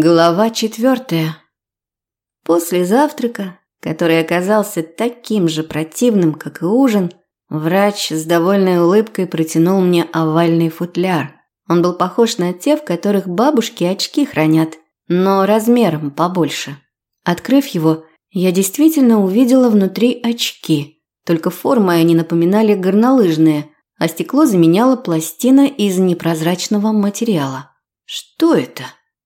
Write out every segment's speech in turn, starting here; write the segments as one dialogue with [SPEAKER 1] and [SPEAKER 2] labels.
[SPEAKER 1] Глава четвертая. После завтрака, который оказался таким же противным, как и ужин, врач с довольной улыбкой протянул мне овальный футляр. Он был похож на те, в которых бабушки очки хранят, но размером побольше. Открыв его, я действительно увидела внутри очки, только формой они напоминали горнолыжные, а стекло заменяло пластина из непрозрачного материала. Что это?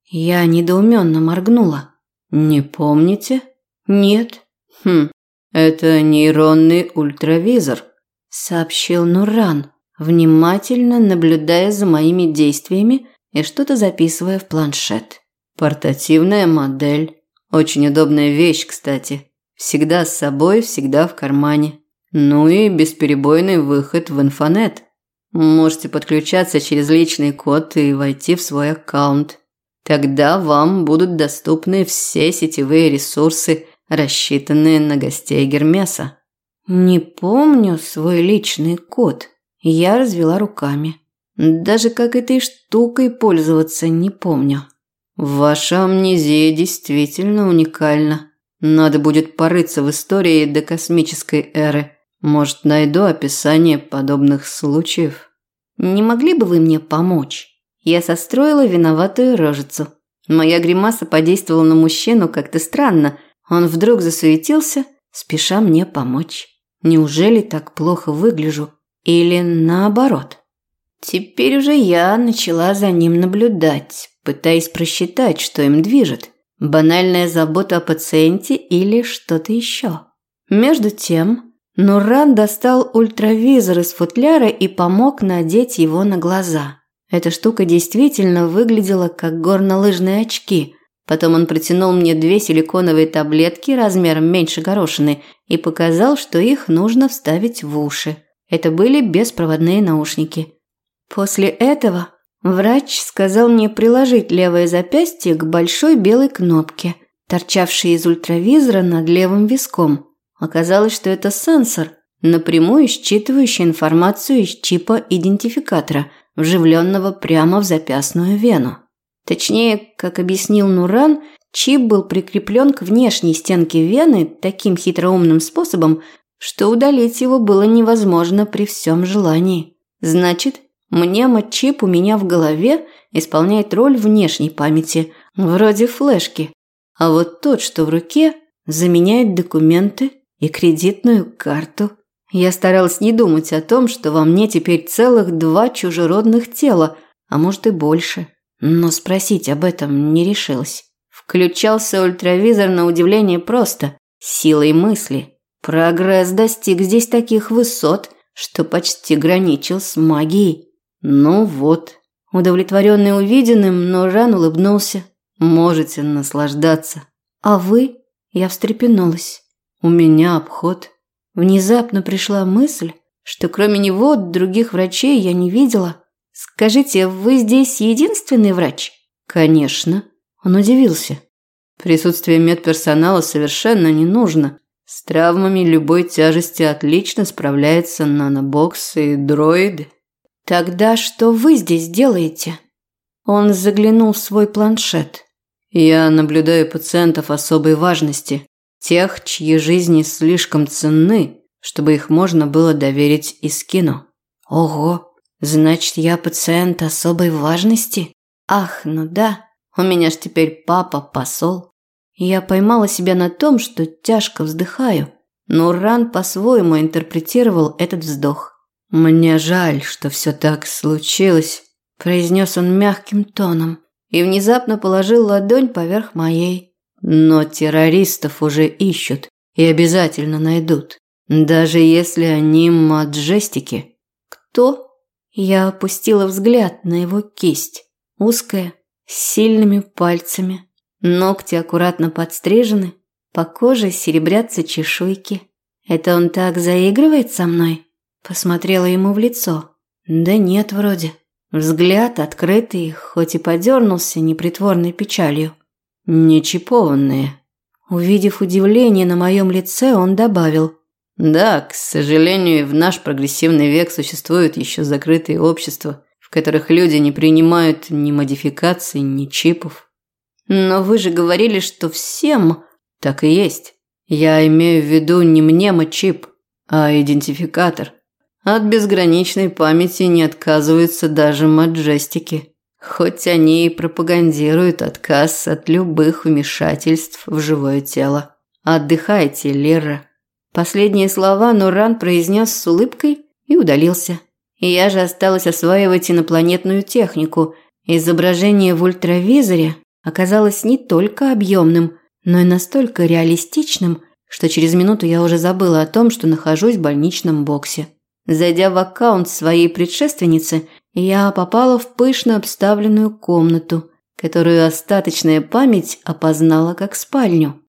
[SPEAKER 1] Я недоуменно моргнула.
[SPEAKER 2] «Не помните?»
[SPEAKER 1] «Нет».
[SPEAKER 2] «Хм, это нейронный ультравизор», –
[SPEAKER 1] сообщил Нуран, внимательно наблюдая за моими действиями и что-то записывая в планшет.
[SPEAKER 2] «Портативная модель. Очень удобная вещь, кстати. Всегда с собой, всегда в кармане. Ну и бесперебойный выход в инфонет. Можете подключаться через личный код и войти в свой аккаунт. Тогда вам будут доступны все сетевые ресурсы, рассчитанные на гостей Гермеса.
[SPEAKER 1] Не помню свой личный код. Я развела руками. Даже как этой штукой пользоваться не помню.
[SPEAKER 2] Ваша амнезия действительно уникальна. Надо будет порыться в истории до космической эры. Может, найду описание подобных случаев.
[SPEAKER 1] Не могли бы вы мне помочь? Я состроила виноватую рожицу. Моя гримаса подействовала на мужчину как-то странно. Он вдруг засуетился, спеша мне помочь. Неужели так плохо выгляжу? Или наоборот? Теперь уже я начала за ним наблюдать, пытаясь просчитать, что им движет. Банальная забота о пациенте или что-то еще. Между тем, Нуран достал ультравизор из футляра и помог надеть его на глаза. Эта штука действительно выглядела как горнолыжные очки. Потом он протянул мне две силиконовые таблетки размером меньше горошины и показал, что их нужно вставить в уши. Это были беспроводные наушники. После этого врач сказал мне приложить левое запястье к большой белой кнопке, торчавшей из ультравизора над левым виском. Оказалось, что это сенсор, напрямую считывающий информацию из чипа идентификатора – вживленного прямо в запястную вену. Точнее, как объяснил Нуран, чип был прикреплен к внешней стенке вены таким хитроумным способом, что удалить его было невозможно при всем желании. Значит, мнемо-чип у меня в голове исполняет роль внешней памяти, вроде флешки, а вот тот, что в руке, заменяет документы и кредитную карту. Я старалась не думать о том, что во мне теперь целых два чужеродных тела, а может и больше. Но спросить об этом не решилась. Включался ультравизор на удивление просто, силой мысли. Прогресс достиг здесь таких высот, что почти граничил с магией. Ну вот. Удовлетворенный увиденным, но Ран улыбнулся. Можете наслаждаться. А вы? Я встрепенулась. У меня обход. Внезапно пришла мысль, что кроме него других врачей я не видела. Скажите, вы здесь единственный врач? Конечно. Он удивился.
[SPEAKER 2] Присутствие медперсонала совершенно не нужно. С травмами любой тяжести отлично справляется нанобокс и дроиды.
[SPEAKER 1] Тогда что вы здесь делаете? Он заглянул в свой планшет.
[SPEAKER 2] Я наблюдаю пациентов особой важности. Тех, чьи жизни слишком ценны, чтобы их можно было доверить Искину.
[SPEAKER 1] Ого, значит, я пациент особой важности? Ах, ну да, у меня ж теперь папа посол. Я поймала себя на том, что тяжко вздыхаю, но Ран по-своему интерпретировал этот вздох.
[SPEAKER 2] «Мне жаль, что все так случилось», – произнес он мягким тоном
[SPEAKER 1] и внезапно положил ладонь поверх моей.
[SPEAKER 2] Но террористов уже ищут и обязательно найдут, даже если они маджестики.
[SPEAKER 1] Кто? Я опустила взгляд на его кисть, узкая, с сильными пальцами. Ногти аккуратно подстрижены, по коже серебрятся чешуйки. Это он так заигрывает со мной? Посмотрела ему в лицо. Да нет, вроде. Взгляд открытый, хоть и подернулся непритворной печалью
[SPEAKER 2] не чипованные.
[SPEAKER 1] Увидев удивление на моем лице, он добавил.
[SPEAKER 2] Да, к сожалению, в наш прогрессивный век существуют еще закрытые общества, в которых люди не принимают ни модификаций, ни чипов.
[SPEAKER 1] Но вы же говорили, что всем...
[SPEAKER 2] Так и есть. Я имею в виду не мнемочип, а идентификатор. От безграничной памяти не отказываются даже маджестики. Хоть они и пропагандируют отказ от любых вмешательств в живое тело. Отдыхайте, Лера.
[SPEAKER 1] Последние слова Нуран произнес с улыбкой и удалился. И я же осталась осваивать инопланетную технику. Изображение в ультравизоре оказалось не только объемным, но и настолько реалистичным, что через минуту я уже забыла о том, что нахожусь в больничном боксе. Зайдя в аккаунт своей предшественницы, я попала в пышно обставленную комнату, которую остаточная память опознала как спальню.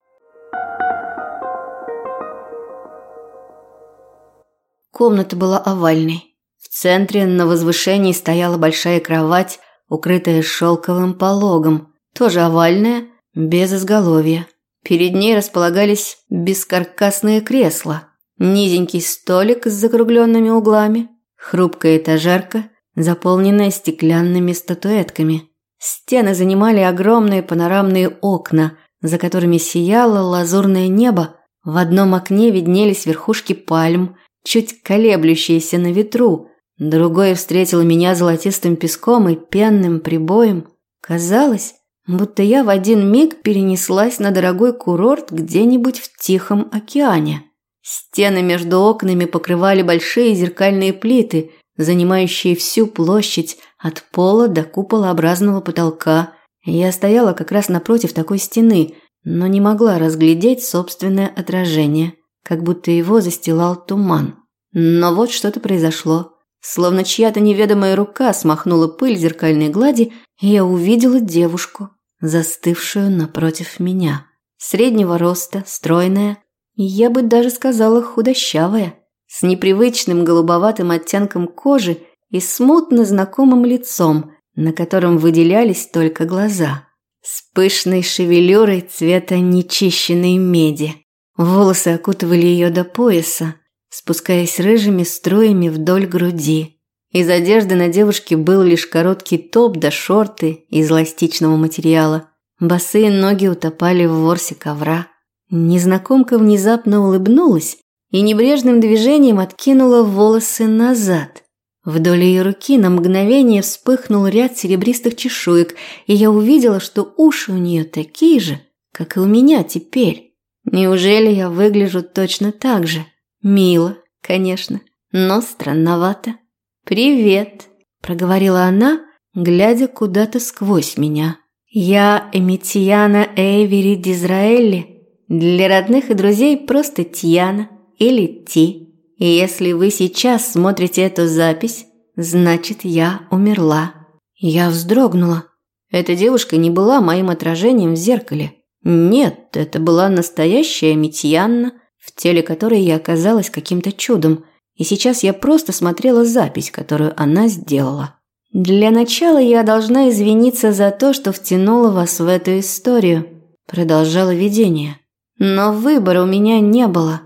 [SPEAKER 1] Комната была овальной. В центре на возвышении стояла большая кровать, укрытая шелковым пологом, тоже овальная, без изголовья. Перед ней располагались бескаркасные кресла, низенький столик с закругленными углами, хрупкая этажерка, заполненная стеклянными статуэтками. Стены занимали огромные панорамные окна, за которыми сияло лазурное небо. В одном окне виднелись верхушки пальм, чуть колеблющиеся на ветру. Другое встретило меня золотистым песком и пенным прибоем. Казалось, будто я в один миг перенеслась на дорогой курорт где-нибудь в Тихом океане. Стены между окнами покрывали большие зеркальные плиты, занимающие всю площадь от пола до куполообразного потолка. Я стояла как раз напротив такой стены, но не могла разглядеть собственное отражение как будто его застилал туман. Но вот что-то произошло. Словно чья-то неведомая рука смахнула пыль зеркальной глади, и я увидела девушку, застывшую напротив меня. Среднего роста, стройная, я бы даже сказала худощавая, с непривычным голубоватым оттенком кожи и смутно знакомым лицом, на котором выделялись только глаза, с пышной шевелюрой цвета нечищенной меди. Волосы окутывали ее до пояса, спускаясь рыжими струями вдоль груди. Из одежды на девушке был лишь короткий топ да шорты из эластичного материала. Босые ноги утопали в ворсе ковра. Незнакомка внезапно улыбнулась и небрежным движением откинула волосы назад. Вдоль ее руки на мгновение вспыхнул ряд серебристых чешуек, и я увидела, что уши у нее такие же, как и у меня теперь. Неужели я выгляжу точно так же? Мило, конечно, но странновато. «Привет», – проговорила она, глядя куда-то сквозь меня. «Я Эмитьяна Эйвери Дизраэли. Для родных и друзей просто Тьяна или Ти. И если вы сейчас смотрите эту запись, значит, я умерла». Я вздрогнула. Эта девушка не была моим отражением в зеркале. Нет, это была настоящая Митьянна, в теле которой я оказалась каким-то чудом, и сейчас я просто смотрела запись, которую она сделала. Для начала я должна извиниться за то, что втянула вас в эту историю, продолжало видение. Но выбора у меня не было.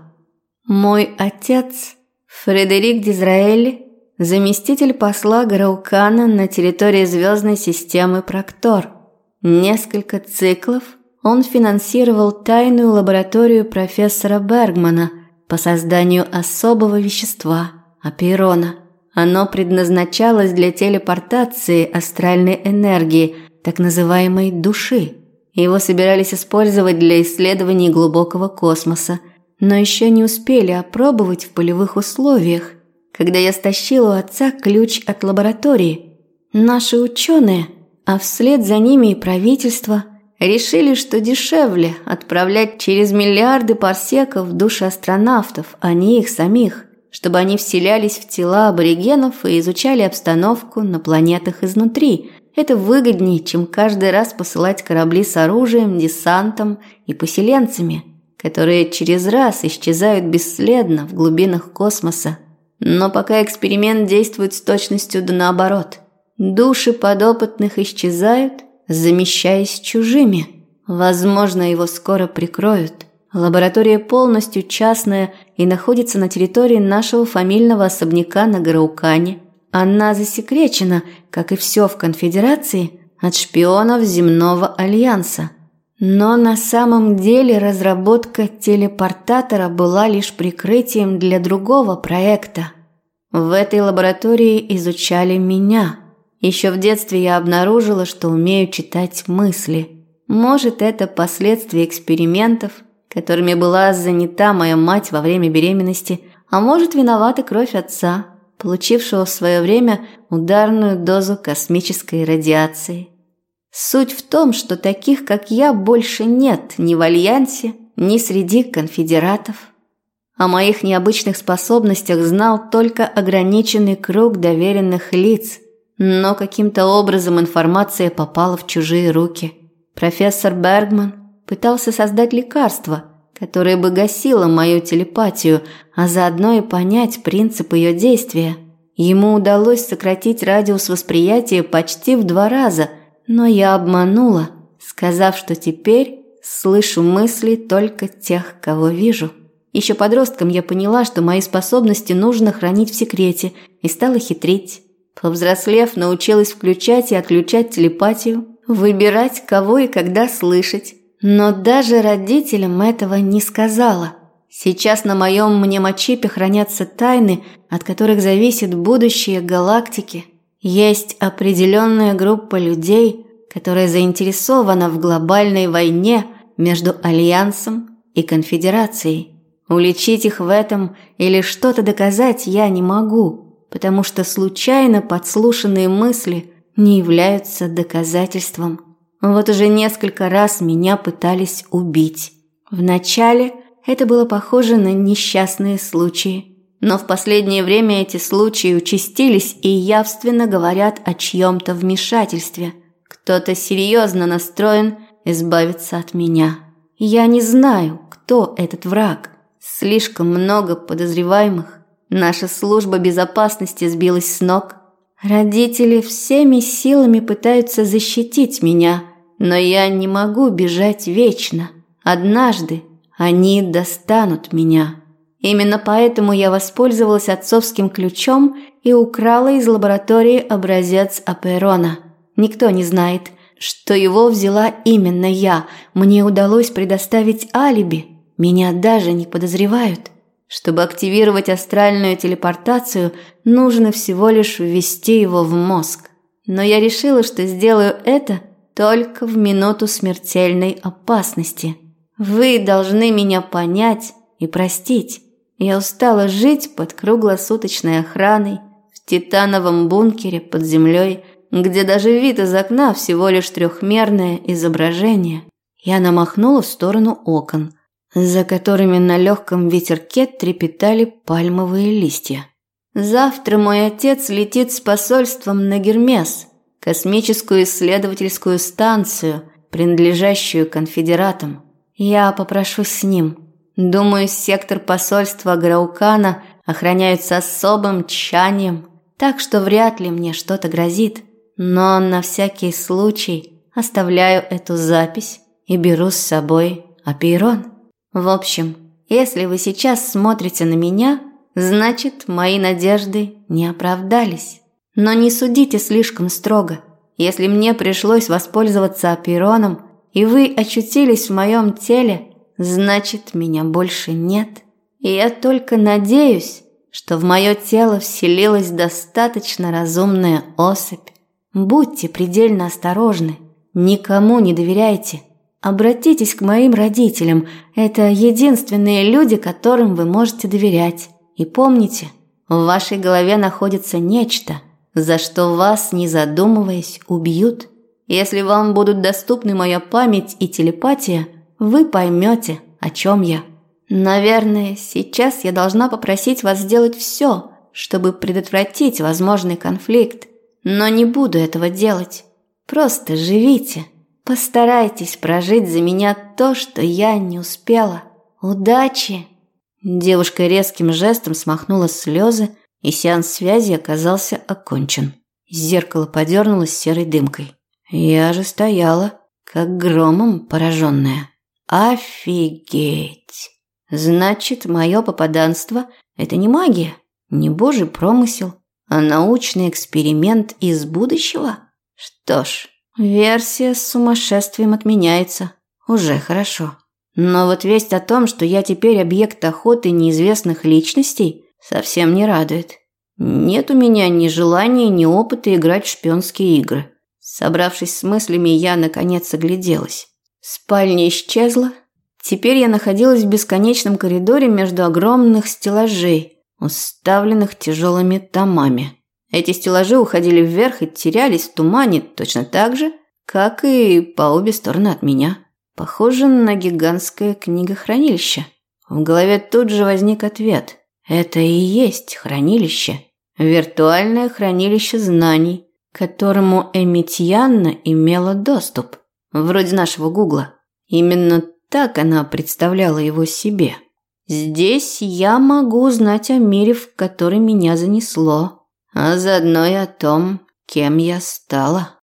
[SPEAKER 1] Мой отец, Фредерик Дизраэль, заместитель посла Граукана на территории звездной системы Проктор. Несколько циклов – он финансировал тайную лабораторию профессора Бергмана по созданию особого вещества – апейрона. Оно предназначалось для телепортации астральной энергии, так называемой души. Его собирались использовать для исследований глубокого космоса, но еще не успели опробовать в полевых условиях, когда я стащила у отца ключ от лаборатории. Наши ученые, а вслед за ними и правительство – решили, что дешевле отправлять через миллиарды парсеков души астронавтов, а не их самих, чтобы они вселялись в тела аборигенов и изучали обстановку на планетах изнутри. Это выгоднее, чем каждый раз посылать корабли с оружием, десантом и поселенцами, которые через раз исчезают бесследно в глубинах космоса. Но пока эксперимент действует с точностью да наоборот. Души подопытных исчезают – замещаясь чужими. Возможно, его скоро прикроют. Лаборатория полностью частная и находится на территории нашего фамильного особняка на Гараукане. Она засекречена, как и все в конфедерации, от шпионов земного альянса. Но на самом деле разработка телепортатора была лишь прикрытием для другого проекта. В этой лаборатории изучали меня. Еще в детстве я обнаружила, что умею читать мысли. Может, это последствия экспериментов, которыми была занята моя мать во время беременности, а может, виновата кровь отца, получившего в свое время ударную дозу космической радиации. Суть в том, что таких, как я, больше нет ни в Альянсе, ни среди конфедератов. О моих необычных способностях знал только ограниченный круг доверенных лиц, но каким-то образом информация попала в чужие руки. Профессор Бергман пытался создать лекарство, которое бы гасило мою телепатию, а заодно и понять принцип ее действия. Ему удалось сократить радиус восприятия почти в два раза – но я обманула, сказав, что теперь слышу мысли только тех, кого вижу. Еще подростком я поняла, что мои способности нужно хранить в секрете, и стала хитрить. Повзрослев, научилась включать и отключать телепатию, выбирать, кого и когда слышать. Но даже родителям этого не сказала. Сейчас на моем мнемочипе хранятся тайны, от которых зависит будущее галактики. Есть определенная группа людей, которая заинтересована в глобальной войне между Альянсом и Конфедерацией. Уличить их в этом или что-то доказать я не могу, потому что случайно подслушанные мысли не являются доказательством. Вот уже несколько раз меня пытались убить. Вначале это было похоже на несчастные случаи – но в последнее время эти случаи участились и явственно говорят о чьем-то вмешательстве. Кто-то серьезно настроен избавиться от меня. Я не знаю, кто этот враг. Слишком много подозреваемых. Наша служба безопасности сбилась с ног. Родители всеми силами пытаются защитить меня, но я не могу бежать вечно. Однажды они достанут меня. Именно поэтому я воспользовалась отцовским ключом и украла из лаборатории образец Аперона. Никто не знает, что его взяла именно я. Мне удалось предоставить алиби. Меня даже не подозревают. Чтобы активировать астральную телепортацию, нужно всего лишь ввести его в мозг. Но я решила, что сделаю это только в минуту смертельной опасности. Вы должны меня понять и простить. Я устала жить под круглосуточной охраной, в титановом бункере под землей, где даже вид из окна всего лишь трехмерное изображение. Я намахнула в сторону окон, за которыми на легком ветерке трепетали пальмовые листья. Завтра мой отец летит с посольством на Гермес, космическую исследовательскую станцию, принадлежащую конфедератам. Я попрошусь с ним – Думаю, сектор посольства Граукана охраняется особым тщанием, так что вряд ли мне что-то грозит. Но на всякий случай оставляю эту запись и беру с собой апейрон. В общем, если вы сейчас смотрите на меня, значит, мои надежды не оправдались. Но не судите слишком строго. Если мне пришлось воспользоваться апейроном, и вы очутились в моем теле – Значит, меня больше нет. И я только надеюсь, что в мое тело вселилась достаточно разумная особь. Будьте предельно осторожны, никому не доверяйте. Обратитесь к моим родителям, это единственные люди, которым вы можете доверять. И помните, в вашей голове находится нечто, за что вас, не задумываясь, убьют. Если вам будут доступны моя память и телепатия – вы поймете, о чем я. Наверное, сейчас я должна попросить вас сделать все, чтобы предотвратить возможный конфликт, но не буду этого делать. Просто живите. Постарайтесь прожить за меня то, что я не успела. Удачи!» Девушка резким жестом смахнула слезы, и сеанс связи оказался окончен. Зеркало подернулось серой дымкой. Я же стояла, как громом пораженная. Офигеть! Значит, мое попаданство – это не магия, не божий промысел, а научный эксперимент из будущего? Что ж, Версия с сумасшествием отменяется. Уже хорошо. Но вот весть о том, что я теперь объект охоты неизвестных личностей, совсем не радует. Нет у меня ни желания, ни опыта играть в шпионские игры. Собравшись с мыслями, я наконец огляделась. Спальня исчезла. Теперь я находилась в бесконечном коридоре между огромных стеллажей, уставленных тяжелыми томами. Эти стеллажи уходили вверх и терялись в тумане точно так же, как и по обе стороны от меня. Похоже на гигантское книгохранилище. В голове тут же возник ответ. Это и есть хранилище. Виртуальное хранилище знаний, к которому Эмитьянна имела доступ. Вроде нашего Гугла. Именно так она представляла его себе. Здесь я могу узнать о мире, в который меня занесло, а заодно и о том, кем я стала.